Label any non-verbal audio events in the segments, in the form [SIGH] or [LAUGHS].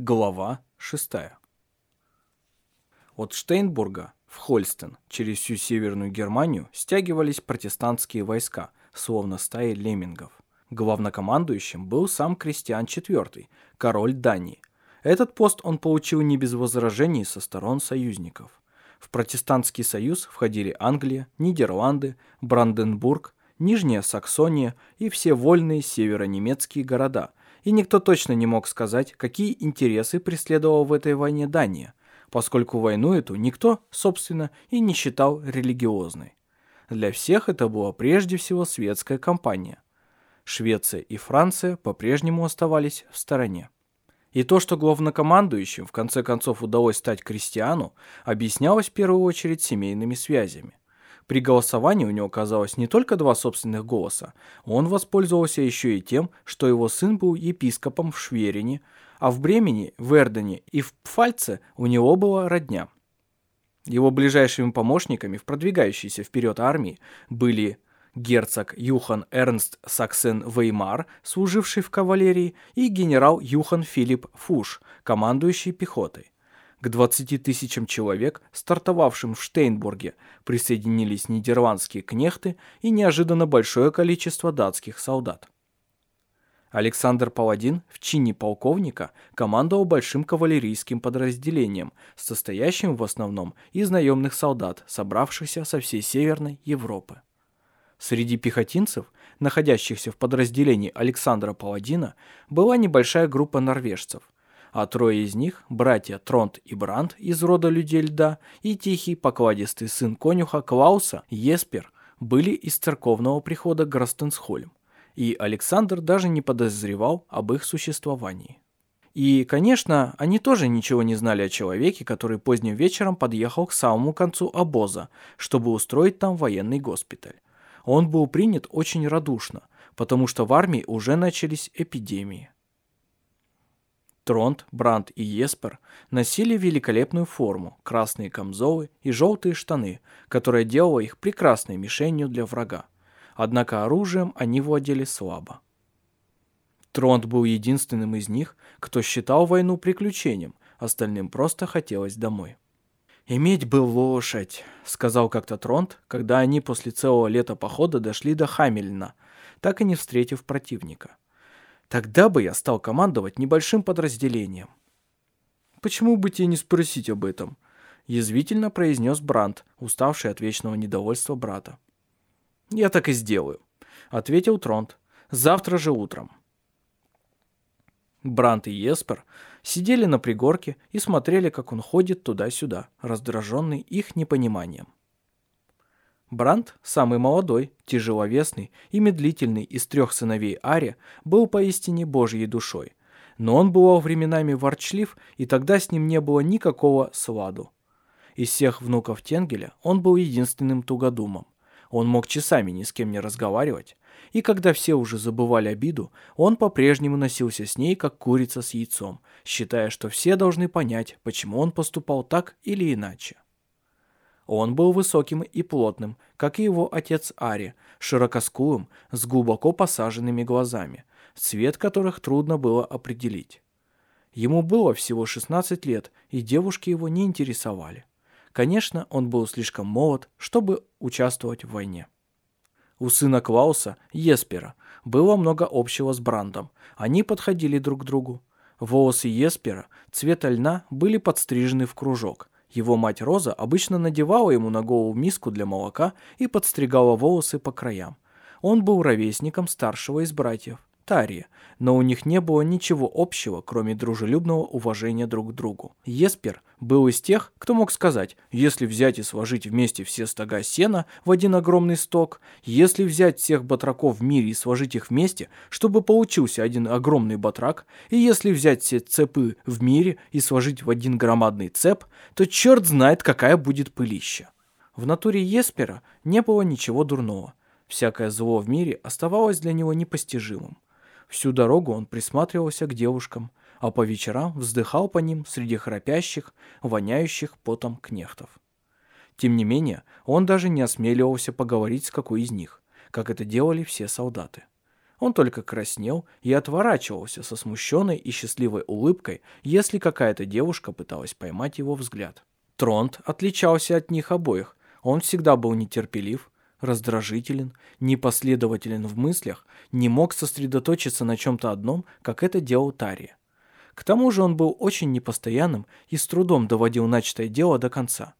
Глава 6. От Штейнбурга в Хольстен через всю Северную Германию стягивались протестантские войска, словно стаи леммингов. Главнокомандующим был сам Кристиан IV, король Дании. Этот пост он получил не без возражений со сторон союзников. В протестантский союз входили Англия, Нидерланды, Бранденбург, Нижняя Саксония и все вольные северонемецкие города – и никто точно не мог сказать, какие интересы преследовала в этой войне Дания, поскольку войну эту никто, собственно, и не считал религиозной. Для всех это была прежде всего светская кампания. Швеция и Франция по-прежнему оставались в стороне. И то, что главнокомандующим в конце концов удалось стать крестьяну, объяснялось в первую очередь семейными связями. При голосовании у него оказалось не только два собственных голоса, он воспользовался еще и тем, что его сын был епископом в Шверине, а в Бремени, в Эрдене и в Пфальце у него была родня. Его ближайшими помощниками в продвигающейся вперед армии были герцог Юхан Эрнст Саксен-Веймар, служивший в кавалерии, и генерал Юхан Филипп Фуш, командующий пехотой. К 20 тысячам человек, стартовавшим в Штейнбурге, присоединились нидерландские кнехты и неожиданно большое количество датских солдат. Александр Паладин в чине полковника командовал большим кавалерийским подразделением, состоящим в основном из наемных солдат, собравшихся со всей Северной Европы. Среди пехотинцев, находящихся в подразделении Александра Паладина, была небольшая группа норвежцев – а трое из них, братья Тронт и Бранд из рода людей льда и тихий покладистый сын конюха Клауса, Еспер, были из церковного прихода Гростенсхольм, и Александр даже не подозревал об их существовании. И, конечно, они тоже ничего не знали о человеке, который поздним вечером подъехал к самому концу обоза, чтобы устроить там военный госпиталь. Он был принят очень радушно, потому что в армии уже начались эпидемии. Тронт, Бранд и Еспер носили великолепную форму, красные камзолы и желтые штаны, которая делала их прекрасной мишенью для врага. Однако оружием они владели слабо. Тронт был единственным из них, кто считал войну приключением, остальным просто хотелось домой. «Иметь бы лошадь», — сказал как-то Тронт, когда они после целого лета похода дошли до Хамельна, так и не встретив противника. Тогда бы я стал командовать небольшим подразделением. Почему бы тебе не спросить об этом? Язвительно произнес Бранд, уставший от вечного недовольства брата. Я так и сделаю, ответил Тронт. Завтра же утром. Брант и Еспер сидели на пригорке и смотрели, как он ходит туда-сюда, раздраженный их непониманием. Бранд, самый молодой, тяжеловесный и медлительный из трех сыновей Ари, был поистине божьей душой. Но он бывал временами ворчлив, и тогда с ним не было никакого сладу. Из всех внуков Тенгеля он был единственным тугодумом. Он мог часами ни с кем не разговаривать, и когда все уже забывали обиду, он по-прежнему носился с ней, как курица с яйцом, считая, что все должны понять, почему он поступал так или иначе. Он был высоким и плотным, как и его отец Ари, широкоскулым, с глубоко посаженными глазами, цвет которых трудно было определить. Ему было всего 16 лет, и девушки его не интересовали. Конечно, он был слишком молод, чтобы участвовать в войне. У сына Клауса, Еспера, было много общего с Брандом. Они подходили друг к другу. Волосы Еспера цвета льна были подстрижены в кружок – его мать Роза обычно надевала ему на голову миску для молока и подстригала волосы по краям. Он был ровесником старшего из братьев, Тария, но у них не было ничего общего, кроме дружелюбного уважения друг к другу. Еспер был из тех, кто мог сказать, если взять и сложить вместе все стога сена в один огромный сток, если взять всех батраков в мире и сложить их вместе, чтобы получился один огромный батрак, и если взять все цепы в мире и сложить в один громадный цеп, то черт знает, какая будет пылища. В натуре Еспера не было ничего дурного. Всякое зло в мире оставалось для него непостижимым. Всю дорогу он присматривался к девушкам, а по вечерам вздыхал по ним среди храпящих, воняющих потом кнехтов. Тем не менее, он даже не осмеливался поговорить с какой из них, как это делали все солдаты. Он только краснел и отворачивался со смущенной и счастливой улыбкой, если какая-то девушка пыталась поймать его взгляд. Тронт отличался от них обоих. Он всегда был нетерпелив, раздражителен, непоследователен в мыслях, не мог сосредоточиться на чем-то одном, как это делал Тария. К тому же он был очень непостоянным и с трудом доводил начатое дело до конца.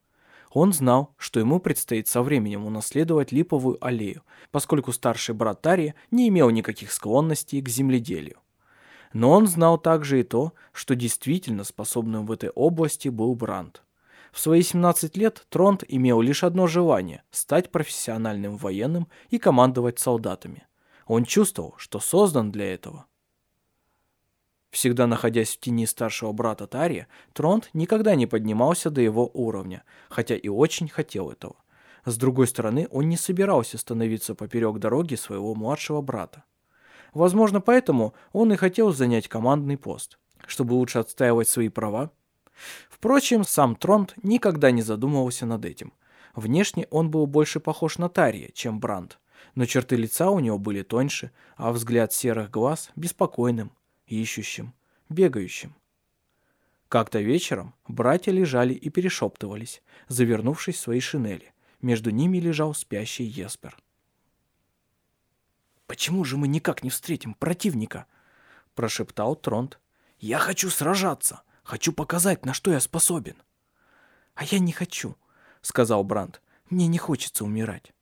Он знал, что ему предстоит со временем унаследовать липовую аллею, поскольку старший брат Тари не имел никаких склонностей к земледелию. Но он знал также и то, что действительно способным в этой области был Бранд. В свои 17 лет Тронт имел лишь одно желание – стать профессиональным военным и командовать солдатами. Он чувствовал, что создан для этого. Всегда находясь в тени старшего брата Тария, Тронт никогда не поднимался до его уровня, хотя и очень хотел этого. С другой стороны, он не собирался становиться поперек дороги своего младшего брата. Возможно, поэтому он и хотел занять командный пост, чтобы лучше отстаивать свои права. Впрочем, сам Тронт никогда не задумывался над этим. Внешне он был больше похож на Тария, чем Бранд, но черты лица у него были тоньше, а взгляд серых глаз – беспокойным, ищущим, бегающим. Как-то вечером братья лежали и перешептывались, завернувшись в свои шинели. Между ними лежал спящий Еспер. «Почему же мы никак не встретим противника?» – прошептал Тронт. «Я хочу сражаться, хочу показать, на что я способен». «А я не хочу», – сказал Бранд. «Мне не хочется умирать».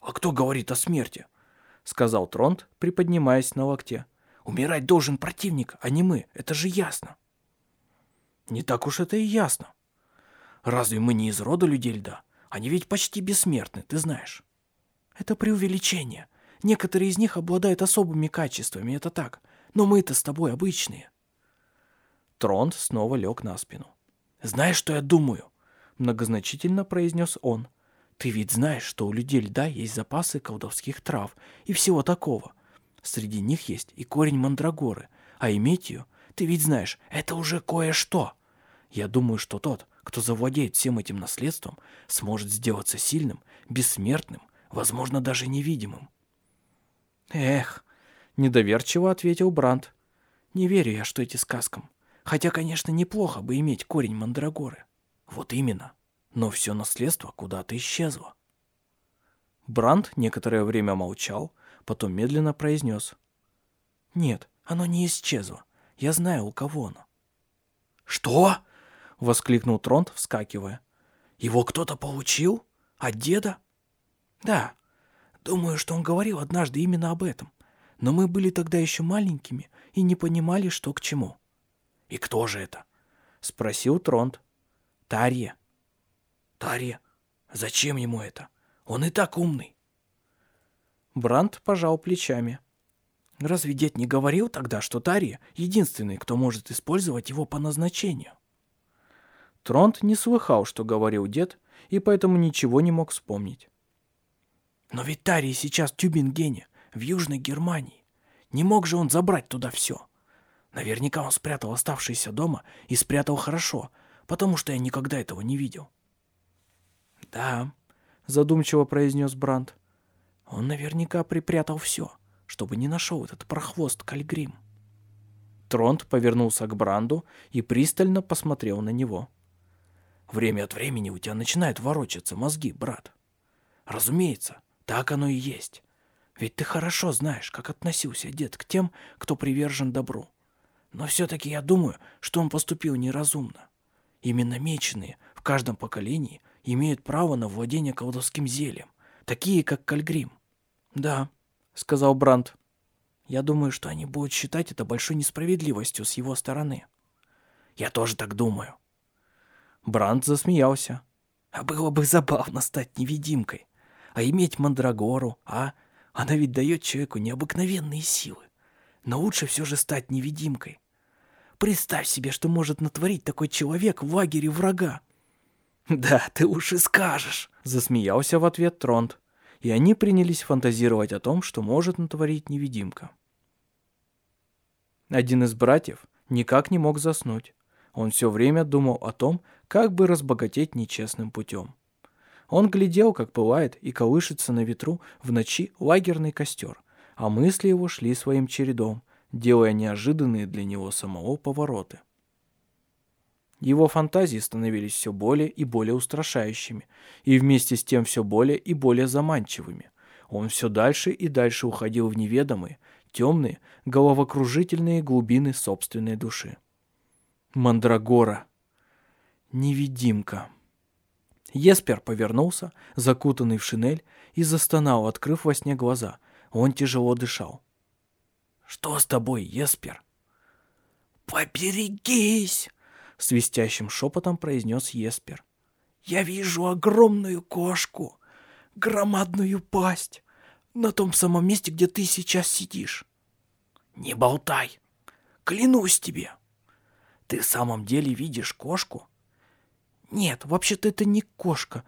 «А кто говорит о смерти?» – сказал Тронт, приподнимаясь на локте. Умирать должен противник, а не мы. Это же ясно. Не так уж это и ясно. Разве мы не из рода людей льда? Они ведь почти бессмертны, ты знаешь. Это преувеличение. Некоторые из них обладают особыми качествами, это так. Но мы-то с тобой обычные. Тронт снова лег на спину. «Знаешь, что я думаю?» Многозначительно произнес он. «Ты ведь знаешь, что у людей льда есть запасы колдовских трав и всего такого. Среди них есть и корень мандрагоры, а иметь ее, ты ведь знаешь, это уже кое-что. Я думаю, что тот, кто завладеет всем этим наследством, сможет сделаться сильным, бессмертным, возможно, даже невидимым. Эх, недоверчиво ответил Бранд. Не верю я, что эти сказкам. Хотя, конечно, неплохо бы иметь корень мандрагоры. Вот именно. Но все наследство куда-то исчезло. Бранд некоторое время молчал, потом медленно произнес. «Нет, оно не исчезло. Я знаю, у кого оно». «Что?» — воскликнул Тронт, вскакивая. «Его кто-то получил? От деда?» «Да. Думаю, что он говорил однажды именно об этом. Но мы были тогда еще маленькими и не понимали, что к чему». «И кто же это?» — спросил Тронт. «Тарья». «Тарья? Зачем ему это? Он и так умный». Бранд пожал плечами. Разве дед не говорил тогда, что Тария — единственный, кто может использовать его по назначению? Тронт не слыхал, что говорил дед, и поэтому ничего не мог вспомнить. Но ведь Тарий сейчас в Тюбингене, в Южной Германии. Не мог же он забрать туда все. Наверняка он спрятал оставшиеся дома и спрятал хорошо, потому что я никогда этого не видел. «Да», — задумчиво произнес Бранд. Он наверняка припрятал все, чтобы не нашел этот прохвост Кальгрим. Тронт повернулся к Бранду и пристально посмотрел на него. «Время от времени у тебя начинают ворочаться мозги, брат. Разумеется, так оно и есть. Ведь ты хорошо знаешь, как относился дед к тем, кто привержен добру. Но все-таки я думаю, что он поступил неразумно. Именно меченые в каждом поколении имеют право на владение колдовским зельем, такие как Кальгрим. «Да», — сказал Бранд. «Я думаю, что они будут считать это большой несправедливостью с его стороны». «Я тоже так думаю». Бранд засмеялся. «А было бы забавно стать невидимкой. А иметь Мандрагору, а? Она ведь дает человеку необыкновенные силы. Но лучше все же стать невидимкой. Представь себе, что может натворить такой человек в лагере врага». «Да, ты уж и скажешь», — засмеялся в ответ Тронт и они принялись фантазировать о том, что может натворить невидимка. Один из братьев никак не мог заснуть. Он все время думал о том, как бы разбогатеть нечестным путем. Он глядел, как пылает и колышется на ветру в ночи лагерный костер, а мысли его шли своим чередом, делая неожиданные для него самого повороты. Его фантазии становились все более и более устрашающими, и вместе с тем все более и более заманчивыми. Он все дальше и дальше уходил в неведомые, темные, головокружительные глубины собственной души. Мандрагора. Невидимка. Еспер повернулся, закутанный в шинель, и застонал, открыв во сне глаза. Он тяжело дышал. «Что с тобой, Еспер?» «Поберегись!» — свистящим шепотом произнес Еспер. «Я вижу огромную кошку, громадную пасть, на том самом месте, где ты сейчас сидишь. Не болтай, клянусь тебе. Ты в самом деле видишь кошку? Нет, вообще-то это не кошка,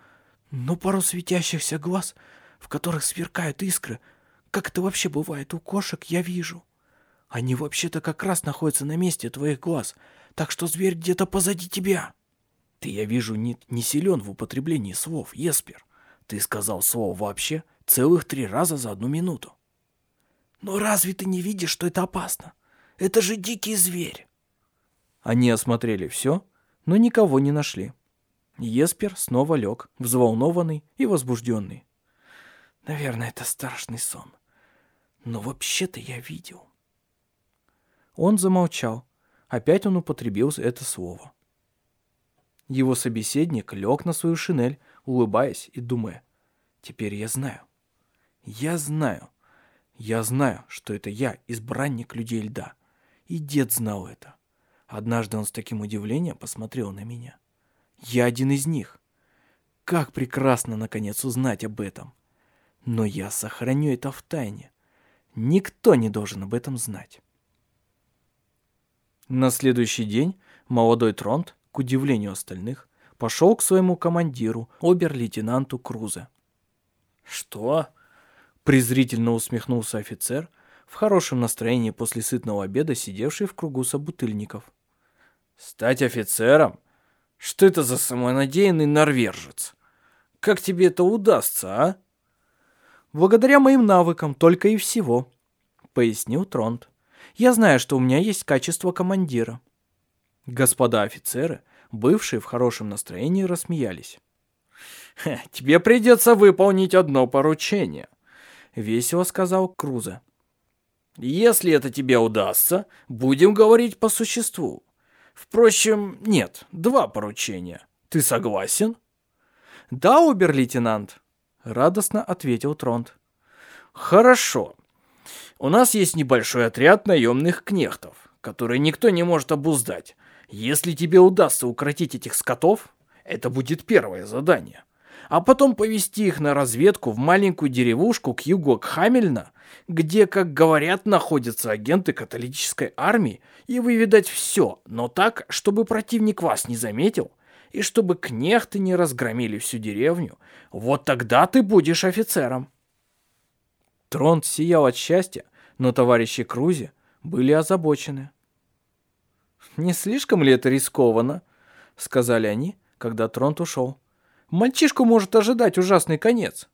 но пару светящихся глаз, в которых сверкают искры. Как это вообще бывает у кошек, я вижу. Они вообще-то как раз находятся на месте твоих глаз, так что зверь где-то позади тебя. Ты, я вижу, не, не силен в употреблении слов, Еспер. Ты сказал слово вообще целых три раза за одну минуту. Но разве ты не видишь, что это опасно? Это же дикий зверь. Они осмотрели все, но никого не нашли. Еспер снова лег, взволнованный и возбужденный. Наверное, это страшный сон. Но вообще-то я видел. Он замолчал. Опять он употребил это слово. Его собеседник лег на свою шинель, улыбаясь и думая. «Теперь я знаю. Я знаю. Я знаю, что это я, избранник людей льда. И дед знал это. Однажды он с таким удивлением посмотрел на меня. Я один из них. Как прекрасно, наконец, узнать об этом. Но я сохраню это в тайне. Никто не должен об этом знать. На следующий день молодой Тронт, к удивлению остальных, пошел к своему командиру, обер-лейтенанту Крузе. «Что?» — презрительно усмехнулся офицер, в хорошем настроении после сытного обеда, сидевший в кругу собутыльников. «Стать офицером? Что это за самонадеянный норвежец? Как тебе это удастся, а?» «Благодаря моим навыкам только и всего», — пояснил Тронт. «Я знаю, что у меня есть качество командира». Господа офицеры, бывшие в хорошем настроении, рассмеялись. «Тебе придется выполнить одно поручение», — весело сказал Круза. «Если это тебе удастся, будем говорить по существу. Впрочем, нет, два поручения. Ты согласен?» «Да, обер-лейтенант», — радостно ответил Тронт. «Хорошо. У нас есть небольшой отряд наемных кнехтов, которые никто не может обуздать. Если тебе удастся укротить этих скотов, это будет первое задание а потом повести их на разведку в маленькую деревушку к югу от Хамельна, где, как говорят, находятся агенты католической армии, и выведать все, но так, чтобы противник вас не заметил, и чтобы кнехты не разгромили всю деревню. Вот тогда ты будешь офицером. Тронт сиял от счастья, но товарищи Крузи были озабочены. «Не слишком ли это рискованно?» — сказали они, когда Тронт ушел. Мальчишку может ожидать ужасный конец.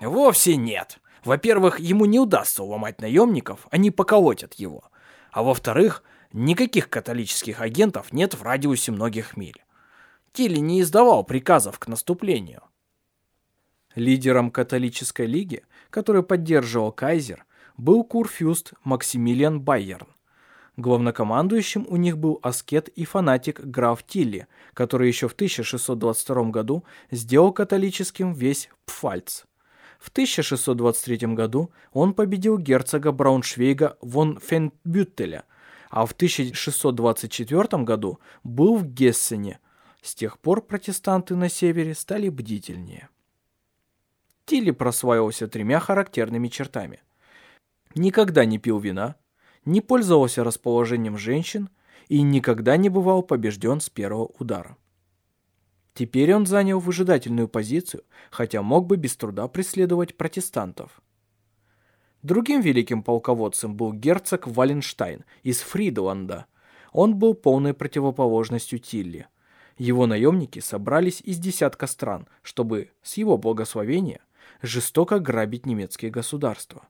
Вовсе нет. Во-первых, ему не удастся уломать наемников, они поколотят его. А во-вторых, никаких католических агентов нет в радиусе многих миль. Тилли не издавал приказов к наступлению. Лидером католической лиги, который поддерживал кайзер, был курфюст Максимилиан Байерн. Главнокомандующим у них был аскет и фанатик граф Тилли, который еще в 1622 году сделал католическим весь Пфальц. В 1623 году он победил герцога Брауншвейга вон Фенбюттеля, а в 1624 году был в Гессене. С тех пор протестанты на севере стали бдительнее. Тилли прославился тремя характерными чертами. Никогда не пил вина, не пользовался расположением женщин и никогда не бывал побежден с первого удара. Теперь он занял выжидательную позицию, хотя мог бы без труда преследовать протестантов. Другим великим полководцем был герцог Валенштайн из Фридланда. Он был полной противоположностью Тилли. Его наемники собрались из десятка стран, чтобы, с его благословения, жестоко грабить немецкие государства.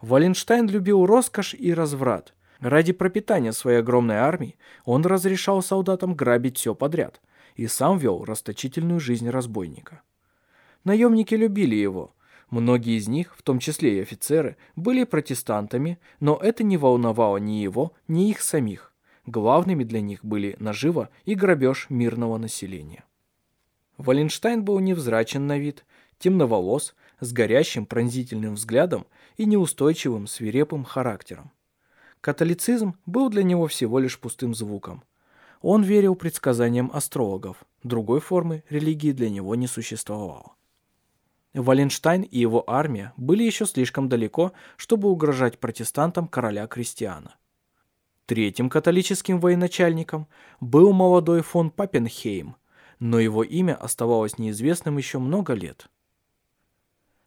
Валенштайн любил роскошь и разврат. Ради пропитания своей огромной армии он разрешал солдатам грабить все подряд и сам вел расточительную жизнь разбойника. Наемники любили его. Многие из них, в том числе и офицеры, были протестантами, но это не волновало ни его, ни их самих. Главными для них были нажива и грабеж мирного населения. Валенштайн был невзрачен на вид, темноволос, с горящим пронзительным взглядом и неустойчивым свирепым характером. Католицизм был для него всего лишь пустым звуком. Он верил предсказаниям астрологов, другой формы религии для него не существовало. Валенштайн и его армия были еще слишком далеко, чтобы угрожать протестантам короля Кристиана. Третьим католическим военачальником был молодой фон Папенхейм, но его имя оставалось неизвестным еще много лет.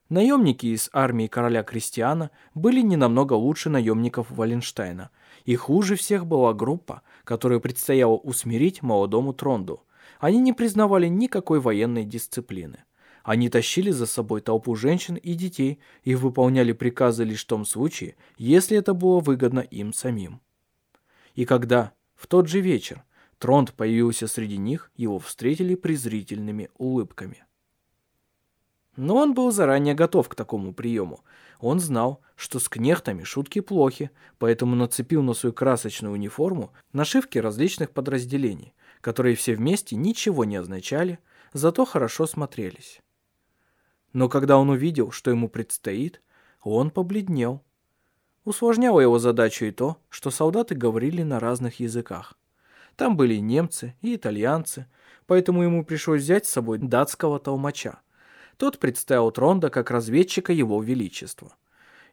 Наемники из армии короля Кристиана были не намного лучше наемников Валенштейна, и хуже всех была группа, которую предстояло усмирить молодому Тронду. Они не признавали никакой военной дисциплины. Они тащили за собой толпу женщин и детей и выполняли приказы лишь в том случае, если это было выгодно им самим. И когда, в тот же вечер, Тронд появился среди них, его встретили презрительными улыбками. Но он был заранее готов к такому приему. Он знал, что с кнехтами шутки плохи, поэтому нацепил на свою красочную униформу нашивки различных подразделений, которые все вместе ничего не означали, зато хорошо смотрелись. Но когда он увидел, что ему предстоит, он побледнел. Усложняло его задачу и то, что солдаты говорили на разных языках. Там были немцы, и итальянцы, поэтому ему пришлось взять с собой датского толмача. Тот представил Тронда как разведчика его величества.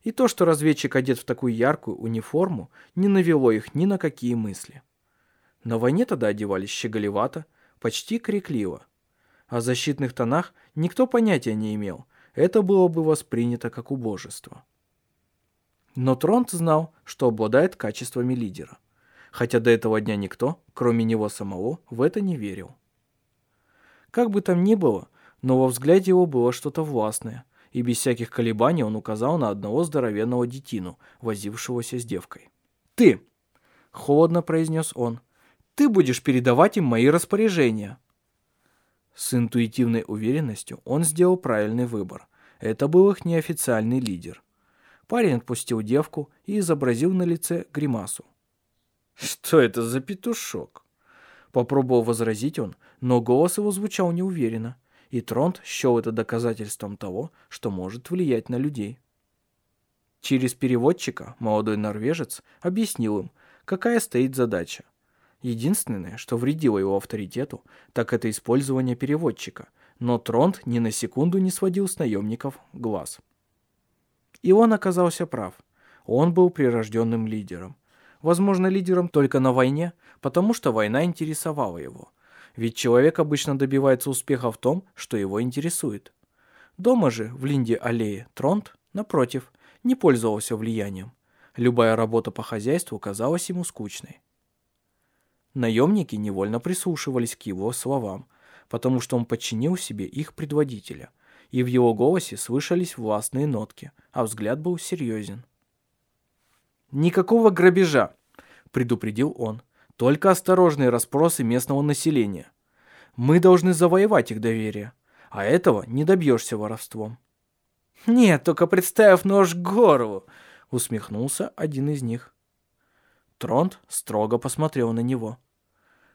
И то, что разведчик одет в такую яркую униформу, не навело их ни на какие мысли. На войне тогда одевались щеголевато, почти крикливо. О защитных тонах никто понятия не имел, это было бы воспринято как убожество. Но Тронт знал, что обладает качествами лидера хотя до этого дня никто, кроме него самого, в это не верил. Как бы там ни было, но во взгляде его было что-то властное, и без всяких колебаний он указал на одного здоровенного детину, возившегося с девкой. «Ты!» — холодно произнес он. «Ты будешь передавать им мои распоряжения!» С интуитивной уверенностью он сделал правильный выбор. Это был их неофициальный лидер. Парень отпустил девку и изобразил на лице гримасу. Что это за петушок? Попробовал возразить он, но голос его звучал неуверенно, и Тронт счел это доказательством того, что может влиять на людей. Через переводчика молодой норвежец объяснил им, какая стоит задача. Единственное, что вредило его авторитету, так это использование переводчика, но Тронт ни на секунду не сводил с наемников глаз. И он оказался прав. Он был прирожденным лидером, возможно, лидером только на войне, потому что война интересовала его. Ведь человек обычно добивается успеха в том, что его интересует. Дома же, в Линде-аллее, Тронт, напротив, не пользовался влиянием. Любая работа по хозяйству казалась ему скучной. Наемники невольно прислушивались к его словам, потому что он подчинил себе их предводителя, и в его голосе слышались властные нотки, а взгляд был серьезен. «Никакого грабежа», — предупредил он. «Только осторожные расспросы местного населения. Мы должны завоевать их доверие, а этого не добьешься воровством». «Нет, только представив нож к горлу», — усмехнулся один из них. Тронт строго посмотрел на него.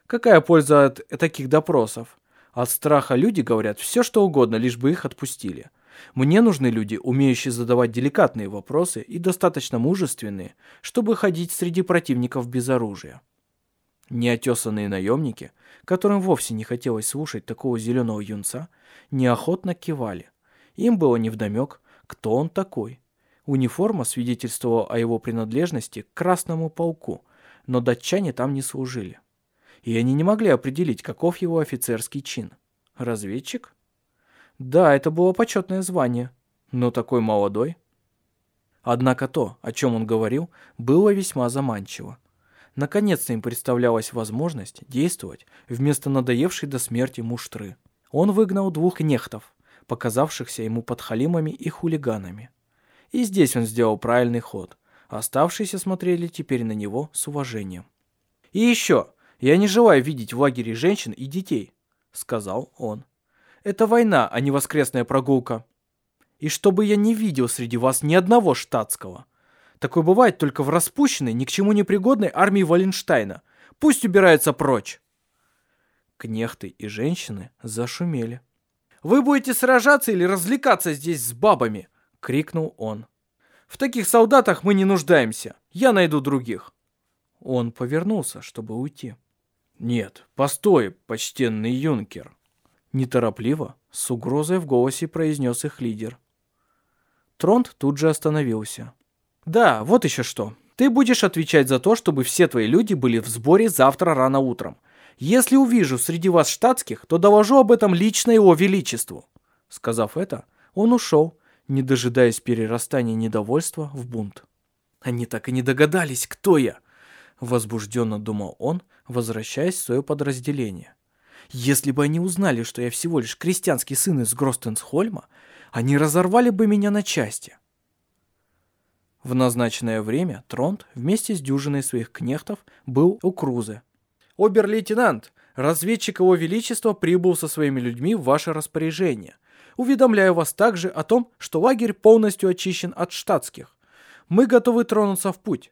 «Какая польза от таких допросов? От страха люди говорят все, что угодно, лишь бы их отпустили. Мне нужны люди, умеющие задавать деликатные вопросы и достаточно мужественные, чтобы ходить среди противников без оружия. Неотесанные наемники, которым вовсе не хотелось слушать такого зеленого юнца, неохотно кивали. Им было невдомек, кто он такой. Униформа свидетельствовала о его принадлежности к Красному полку, но датчане там не служили. И они не могли определить, каков его офицерский чин. Разведчик? Да, это было почетное звание, но такой молодой. Однако то, о чем он говорил, было весьма заманчиво. Наконец-то им представлялась возможность действовать вместо надоевшей до смерти муштры. Он выгнал двух нехтов, показавшихся ему подхалимами и хулиганами. И здесь он сделал правильный ход. Оставшиеся смотрели теперь на него с уважением. «И еще, я не желаю видеть в лагере женщин и детей», — сказал он. «Это война, а не воскресная прогулка. И чтобы я не видел среди вас ни одного штатского. Такое бывает только в распущенной, ни к чему не пригодной армии Валенштайна. Пусть убирается прочь!» Кнехты и женщины зашумели. «Вы будете сражаться или развлекаться здесь с бабами?» — крикнул он. В таких солдатах мы не нуждаемся. Я найду других». Он повернулся, чтобы уйти. «Нет, постой, почтенный юнкер!» Неторопливо, с угрозой в голосе произнес их лидер. Тронт тут же остановился. «Да, вот еще что. Ты будешь отвечать за то, чтобы все твои люди были в сборе завтра рано утром. Если увижу среди вас штатских, то доложу об этом лично его величеству». Сказав это, он ушел, не дожидаясь перерастания недовольства в бунт. «Они так и не догадались, кто я!» Возбужденно думал он, возвращаясь в свое подразделение. «Если бы они узнали, что я всего лишь крестьянский сын из Гростенсхольма, они разорвали бы меня на части». В назначенное время Тронт вместе с дюжиной своих кнехтов был у Крузы. «Обер-лейтенант, разведчик его величества прибыл со своими людьми в ваше распоряжение. Уведомляю вас также о том, что лагерь полностью очищен от штатских. Мы готовы тронуться в путь.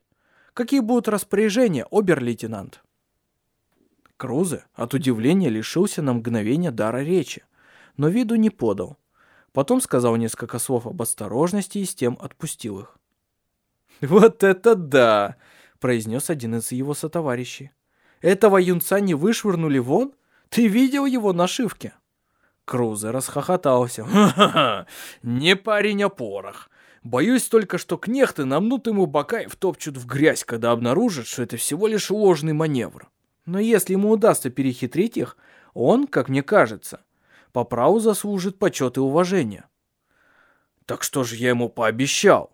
Какие будут распоряжения, обер-лейтенант?» Крузе от удивления лишился на мгновение дара речи, но виду не подал. Потом сказал несколько слов об осторожности и с тем отпустил их. [LAUGHS] «Вот это да!» – произнес один из его сотоварищей. «Этого юнца не вышвырнули вон? Ты видел его нашивки?» Крузе расхохотался. «Ха-ха-ха! Не парень, а порох. Боюсь только, что кнехты намнут ему бока и втопчут в грязь, когда обнаружат, что это всего лишь ложный маневр. Но если ему удастся перехитрить их, он, как мне кажется, по праву заслужит почет и уважение. Так что же я ему пообещал?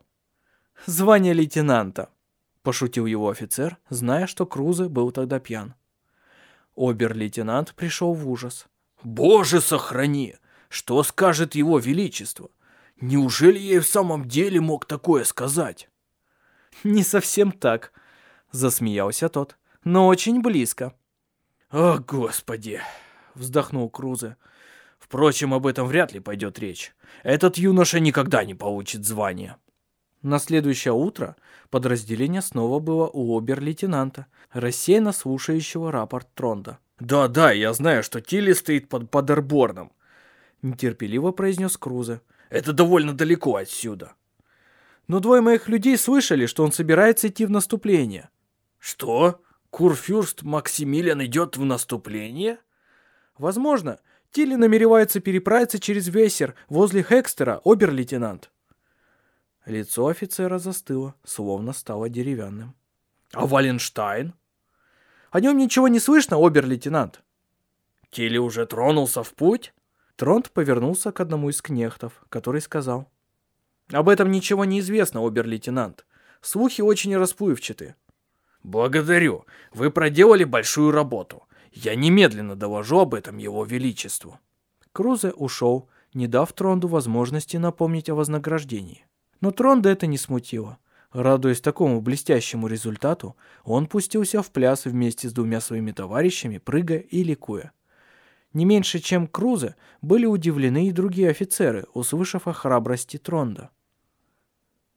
Звание лейтенанта, пошутил его офицер, зная, что Крузе был тогда пьян. Обер-лейтенант пришел в ужас. Боже, сохрани! Что скажет его величество? Неужели я и в самом деле мог такое сказать? Не совсем так, засмеялся тот, но очень близко. О, господи, вздохнул Крузе. Впрочем, об этом вряд ли пойдет речь. Этот юноша никогда не получит звания. На следующее утро подразделение снова было у обер-лейтенанта, рассеянно слушающего рапорт Тронда. «Да-да, я знаю, что Тилли стоит под Падерборном», — нетерпеливо произнес Крузе. «Это довольно далеко отсюда». «Но двое моих людей слышали, что он собирается идти в наступление». «Что? Курфюрст Максимилиан идет в наступление?» «Возможно. Тилли намеревается переправиться через Вессер возле Хекстера, обер-лейтенант». Лицо офицера застыло, словно стало деревянным. «А Валенштайн?» О нем ничего не слышно, обер-лейтенант. Тилли уже тронулся в путь? Тронт повернулся к одному из кнехтов, который сказал. Об этом ничего не известно, обер-лейтенант. Слухи очень расплывчаты. Благодарю. Вы проделали большую работу. Я немедленно доложу об этом его величеству. Крузе ушел, не дав Тронду возможности напомнить о вознаграждении. Но Тронда это не смутило. Радуясь такому блестящему результату, он пустился в пляс вместе с двумя своими товарищами, прыгая и ликуя. Не меньше, чем Крузе, были удивлены и другие офицеры, услышав о храбрости Тронда.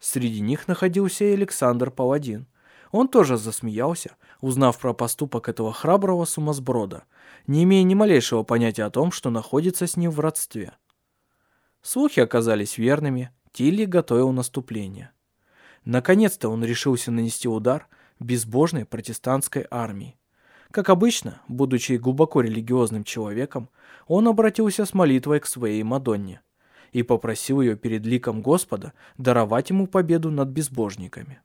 Среди них находился и Александр Паладин. Он тоже засмеялся, узнав про поступок этого храброго сумасброда, не имея ни малейшего понятия о том, что находится с ним в родстве. Слухи оказались верными, Тилли готовил наступление. Наконец-то он решился нанести удар безбожной протестантской армии. Как обычно, будучи глубоко религиозным человеком, он обратился с молитвой к своей Мадонне и попросил ее перед ликом Господа даровать ему победу над безбожниками.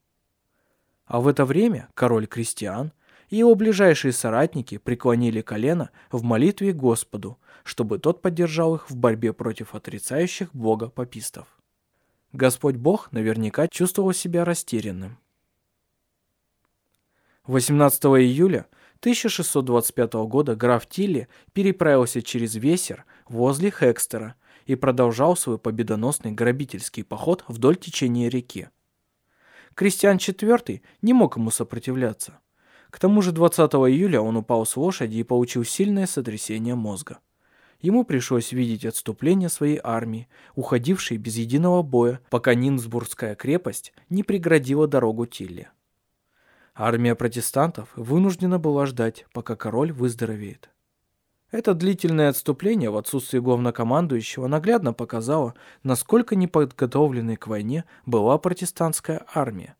А в это время король Кристиан и его ближайшие соратники преклонили колено в молитве Господу, чтобы тот поддержал их в борьбе против отрицающих Бога папистов. Господь Бог наверняка чувствовал себя растерянным. 18 июля 1625 года граф Тилли переправился через Весер возле Хекстера и продолжал свой победоносный грабительский поход вдоль течения реки. Кристиан IV не мог ему сопротивляться. К тому же 20 июля он упал с лошади и получил сильное сотрясение мозга. Ему пришлось видеть отступление своей армии, уходившей без единого боя, пока Нинсбургская крепость не преградила дорогу Тилле. Армия протестантов вынуждена была ждать, пока король выздоровеет. Это длительное отступление в отсутствие главнокомандующего наглядно показало, насколько неподготовленной к войне была протестантская армия.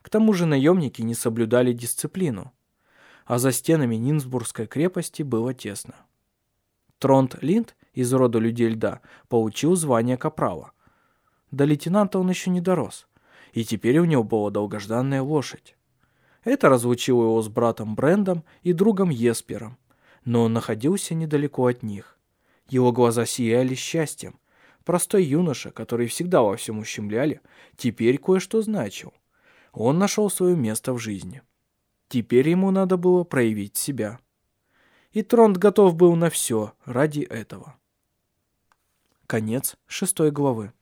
К тому же наемники не соблюдали дисциплину, а за стенами Нинсбургской крепости было тесно. Тронт Линд из рода людей льда получил звание капрала. До лейтенанта он еще не дорос, и теперь у него была долгожданная лошадь. Это разлучило его с братом Брендом и другом Еспером, но он находился недалеко от них. Его глаза сияли счастьем. Простой юноша, который всегда во всем ущемляли, теперь кое-что значил. Он нашел свое место в жизни. Теперь ему надо было проявить себя. И Тронт готов был на все ради этого. Конец шестой главы.